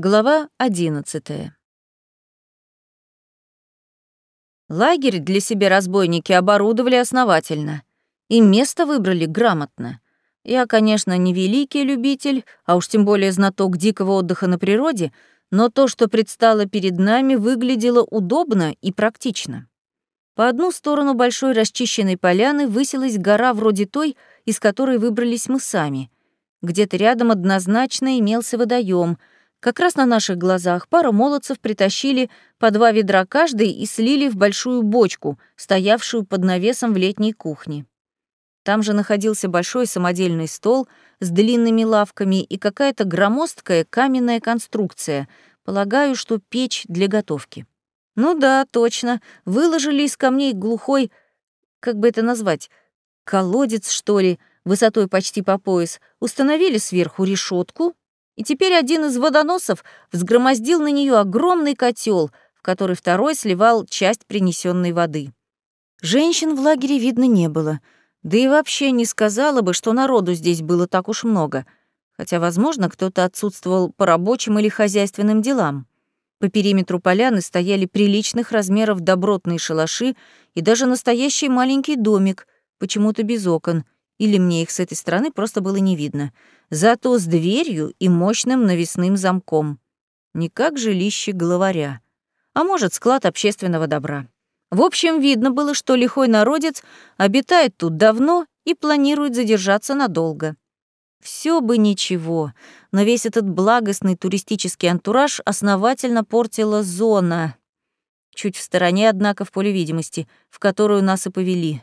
Глава одиннадцатая. Лагерь для себя разбойники оборудовали основательно. И место выбрали грамотно. Я, конечно, не великий любитель, а уж тем более знаток дикого отдыха на природе, но то, что предстало перед нами, выглядело удобно и практично. По одну сторону большой расчищенной поляны высилась гора вроде той, из которой выбрались мы сами. Где-то рядом однозначно имелся водоем — как раз на наших глазах пару молодцев притащили по два ведра каждый и слили в большую бочку, стоявшую под навесом в летней кухне. Там же находился большой самодельный стол с длинными лавками и какая-то громоздкая каменная конструкция, полагаю, что печь для готовки. Ну да, точно, выложили из камней глухой, как бы это назвать, колодец, что ли, высотой почти по пояс, установили сверху решетку и теперь один из водоносов взгромоздил на нее огромный котел, в который второй сливал часть принесенной воды. Женщин в лагере видно не было, да и вообще не сказала бы, что народу здесь было так уж много, хотя, возможно, кто-то отсутствовал по рабочим или хозяйственным делам. По периметру поляны стояли приличных размеров добротные шалаши и даже настоящий маленький домик, почему-то без окон, или мне их с этой стороны просто было не видно — зато с дверью и мощным навесным замком. Не как жилище главаря, а может, склад общественного добра. В общем, видно было, что лихой народец обитает тут давно и планирует задержаться надолго. Все бы ничего, но весь этот благостный туристический антураж основательно портила зона. Чуть в стороне, однако, в поле видимости, в которую нас и повели.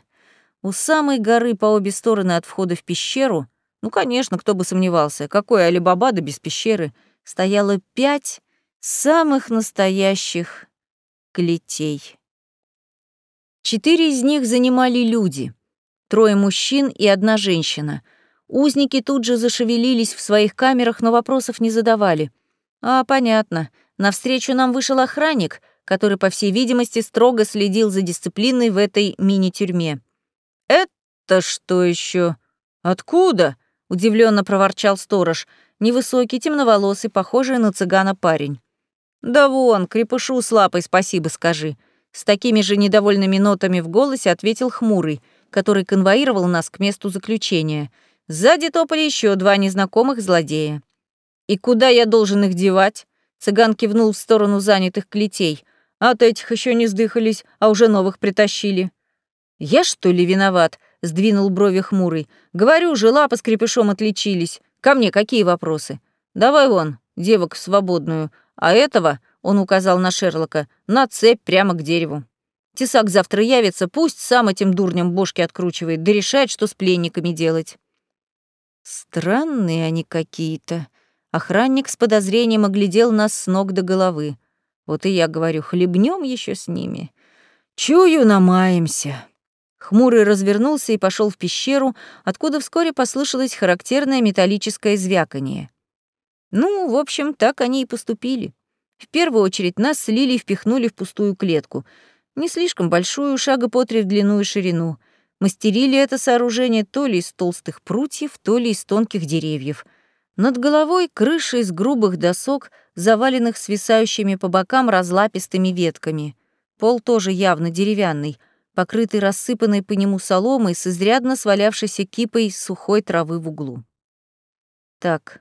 У самой горы по обе стороны от входа в пещеру ну, конечно, кто бы сомневался, какой Алибаба да без пещеры, стояло пять самых настоящих клетей. Четыре из них занимали люди, трое мужчин и одна женщина. Узники тут же зашевелились в своих камерах, но вопросов не задавали. А, понятно, навстречу нам вышел охранник, который, по всей видимости, строго следил за дисциплиной в этой мини-тюрьме. «Это что еще? Откуда?» Удивленно проворчал сторож, невысокий, темноволосый, похожий на цыгана парень. Да вон, крепышу с лапой спасибо скажи. С такими же недовольными нотами в голосе ответил хмурый, который конвоировал нас к месту заключения. Сзади топали еще два незнакомых злодея. «И куда я должен их девать?» Цыган кивнул в сторону занятых клетей. «От этих еще не сдыхались, а уже новых притащили». «Я, что ли, виноват?» — сдвинул брови хмурый. «Говорю же, лапы с крепышом отличились. Ко мне какие вопросы? Давай вон, девок свободную, а этого, — он указал на Шерлока, — на цепь прямо к дереву. Тесак завтра явится, пусть сам этим дурням бошки откручивает, да решает, что с пленниками делать». Странные они какие-то. Охранник с подозрением оглядел нас с ног до головы. Вот и я говорю, хлебнем еще с ними. Чую, намаемся. Хмурый развернулся и пошел в пещеру, откуда вскоре послышалось характерное металлическое звяканье. Ну, в общем, так они и поступили. В первую очередь нас слили и впихнули в пустую клетку. Не слишком большую, шага по три в длину и ширину. Мастерили это сооружение то ли из толстых прутьев, то ли из тонких деревьев. Над головой крыша из грубых досок, заваленных свисающими по бокам разлапистыми ветками. Пол тоже явно деревянный — покрытый рассыпанной по нему соломой с изрядно свалявшейся кипой сухой травы в углу. Так,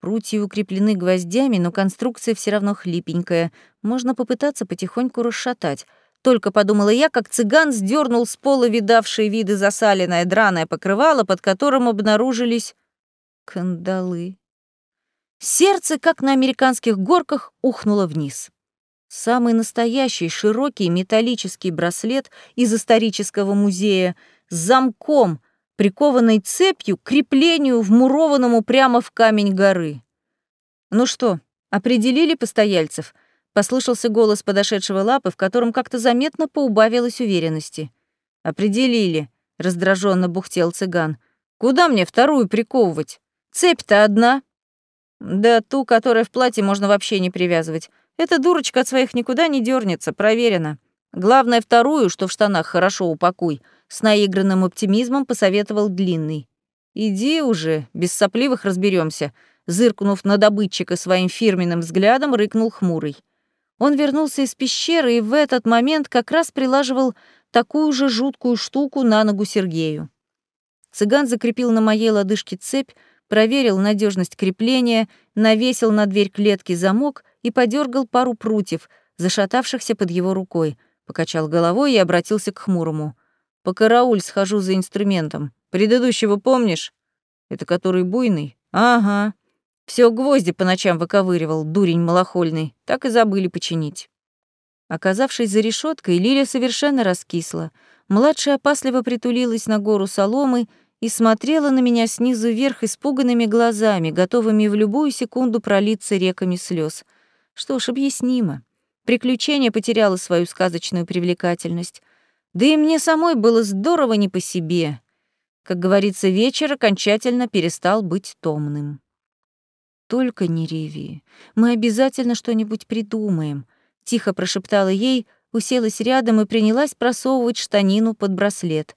прутья укреплены гвоздями, но конструкция все равно хлипенькая. Можно попытаться потихоньку расшатать. Только подумала я, как цыган сдернул с пола видавшие виды засаленное драное покрывало, под которым обнаружились кандалы. Сердце, как на американских горках, ухнуло вниз. Самый настоящий широкий металлический браслет из исторического музея с замком, прикованной цепью к креплению, вмурованному прямо в камень горы. «Ну что, определили постояльцев?» — послышался голос подошедшего лапы, в котором как-то заметно поубавилось уверенности. «Определили», — раздраженно бухтел цыган. «Куда мне вторую приковывать? Цепь-то одна». «Да ту, которая в платье, можно вообще не привязывать. Эта дурочка от своих никуда не дернется, проверено. Главное, вторую, что в штанах, хорошо упакуй. С наигранным оптимизмом посоветовал Длинный. Иди уже, без сопливых разберемся. зыркнув на добытчика своим фирменным взглядом, рыкнул хмурый. Он вернулся из пещеры и в этот момент как раз прилаживал такую же жуткую штуку на ногу Сергею. Цыган закрепил на моей лодыжке цепь, проверил надежность крепления, навесил на дверь клетки замок и подергал пару прутьев, зашатавшихся под его рукой, покачал головой и обратился к хмурому. «По карауль схожу за инструментом. Предыдущего помнишь? Это который буйный? Ага. Все гвозди по ночам выковыривал, дурень малохольный. Так и забыли починить». Оказавшись за решеткой, Лиля совершенно раскисла. Младшая опасливо притулилась на гору соломы и смотрела на меня снизу вверх испуганными глазами, готовыми в любую секунду пролиться реками слез. Что ж, объяснимо. Приключение потеряло свою сказочную привлекательность. Да и мне самой было здорово не по себе. Как говорится, вечер окончательно перестал быть томным. «Только не реви. Мы обязательно что-нибудь придумаем», — тихо прошептала ей, уселась рядом и принялась просовывать штанину под браслет.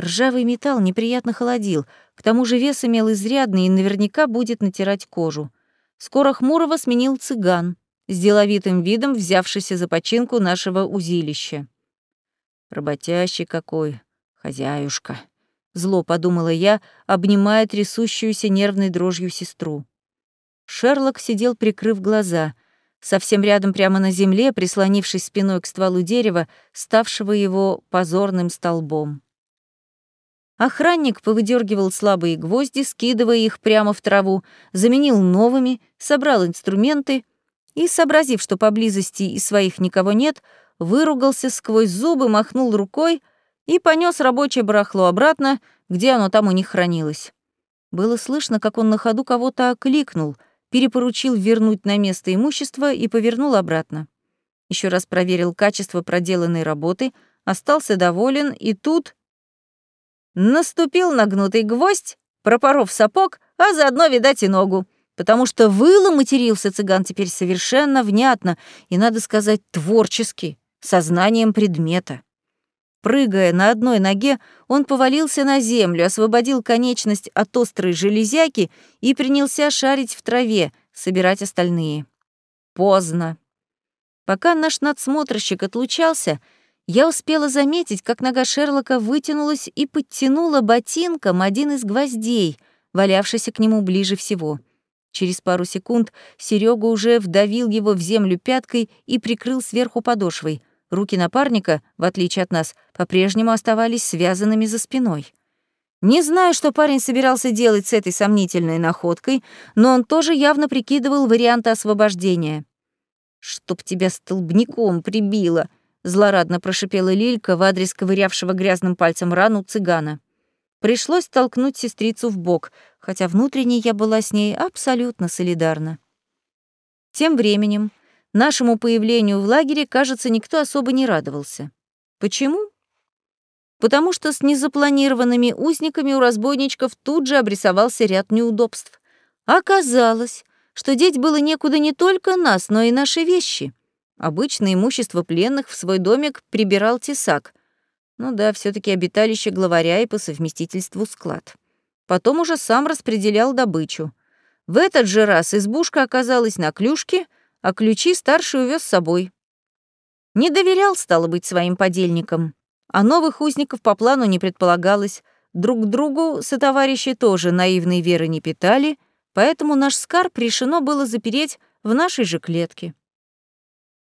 Ржавый металл неприятно холодил, к тому же вес имел изрядный и наверняка будет натирать кожу. Скоро Хмурого сменил цыган, с деловитым видом взявшийся за починку нашего узилища. «Работящий какой, хозяюшка», — зло подумала я, обнимая трясущуюся нервной дрожью сестру. Шерлок сидел, прикрыв глаза, совсем рядом прямо на земле, прислонившись спиной к стволу дерева, ставшего его позорным столбом. Охранник повыдергивал слабые гвозди, скидывая их прямо в траву, заменил новыми, собрал инструменты и, сообразив, что поблизости и своих никого нет, выругался сквозь зубы, махнул рукой и понес рабочее барахло обратно, где оно там у них хранилось. Было слышно, как он на ходу кого-то окликнул, перепоручил вернуть на место имущество и повернул обратно. Еще раз проверил качество проделанной работы, остался доволен, и тут Наступил на гнутый гвоздь, пропоров сапог, а заодно, видать, и ногу. Потому что выло матерился цыган теперь совершенно внятно и, надо сказать, творчески, сознанием предмета. Прыгая на одной ноге, он повалился на землю, освободил конечность от острой железяки и принялся шарить в траве, собирать остальные. Поздно. Пока наш надсмотрщик отлучался, я успела заметить, как нога Шерлока вытянулась и подтянула ботинком один из гвоздей, валявшийся к нему ближе всего. Через пару секунд Серега уже вдавил его в землю пяткой и прикрыл сверху подошвой. Руки напарника, в отличие от нас, по-прежнему оставались связанными за спиной. Не знаю, что парень собирался делать с этой сомнительной находкой, но он тоже явно прикидывал варианты освобождения. «Чтоб тебя столбняком прибило!» злорадно прошипела Лилька в адрес ковырявшего грязным пальцем рану цыгана. Пришлось толкнуть сестрицу в бок, хотя внутренне я была с ней абсолютно солидарна. Тем временем нашему появлению в лагере, кажется, никто особо не радовался. Почему? Потому что с незапланированными узниками у разбойничков тут же обрисовался ряд неудобств. Оказалось, что деть было некуда не только нас, но и наши вещи — Обычно имущество пленных в свой домик прибирал тесак. Ну да, все таки обиталище главаря и по совместительству склад. Потом уже сам распределял добычу. В этот же раз избушка оказалась на клюшке, а ключи старший увез с собой. Не доверял, стало быть, своим подельникам. А новых узников по плану не предполагалось. Друг другу сотоварищи тоже наивной веры не питали, поэтому наш скарб решено было запереть в нашей же клетке.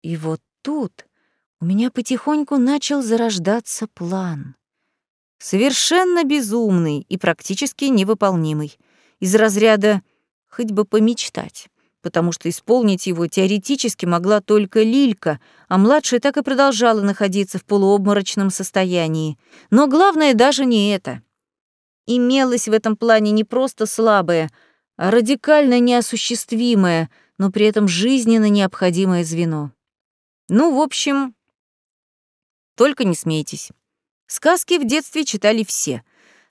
И вот тут у меня потихоньку начал зарождаться план. Совершенно безумный и практически невыполнимый. Из разряда «хоть бы помечтать», потому что исполнить его теоретически могла только Лилька, а младшая так и продолжала находиться в полуобморочном состоянии. Но главное даже не это. Имелось в этом плане не просто слабое, а радикально неосуществимое, но при этом жизненно необходимое звено. Ну, в общем, только не смейтесь. Сказки в детстве читали все.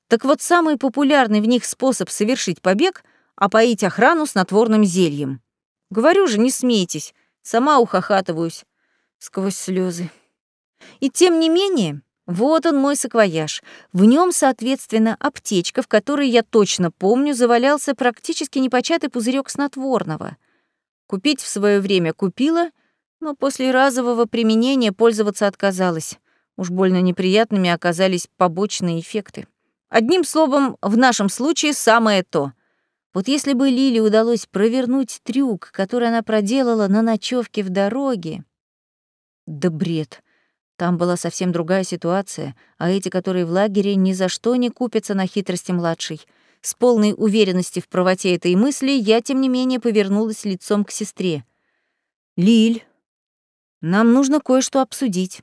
Так вот, самый популярный в них способ совершить побег — опоить охрану снотворным зельем. Говорю же, не смейтесь. Сама ухахатываюсь сквозь слезы. И тем не менее, Вот он мой саквояж. В нем, соответственно, аптечка, в которой, я точно помню, завалялся практически непочатый пузырек снотворного. Купить в свое время купила, но после разового применения пользоваться отказалась. Уж больно неприятными оказались побочные эффекты. Одним словом, в нашем случае самое то. Вот если бы Лиле удалось провернуть трюк, который она проделала на ночевке в дороге... Да бред. Там была совсем другая ситуация, а эти, которые в лагере, ни за что не купятся на хитрости младшей. С полной уверенности в правоте этой мысли я, тем не менее, повернулась лицом к сестре. «Лиль, нам нужно кое-что обсудить».